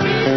Jesus.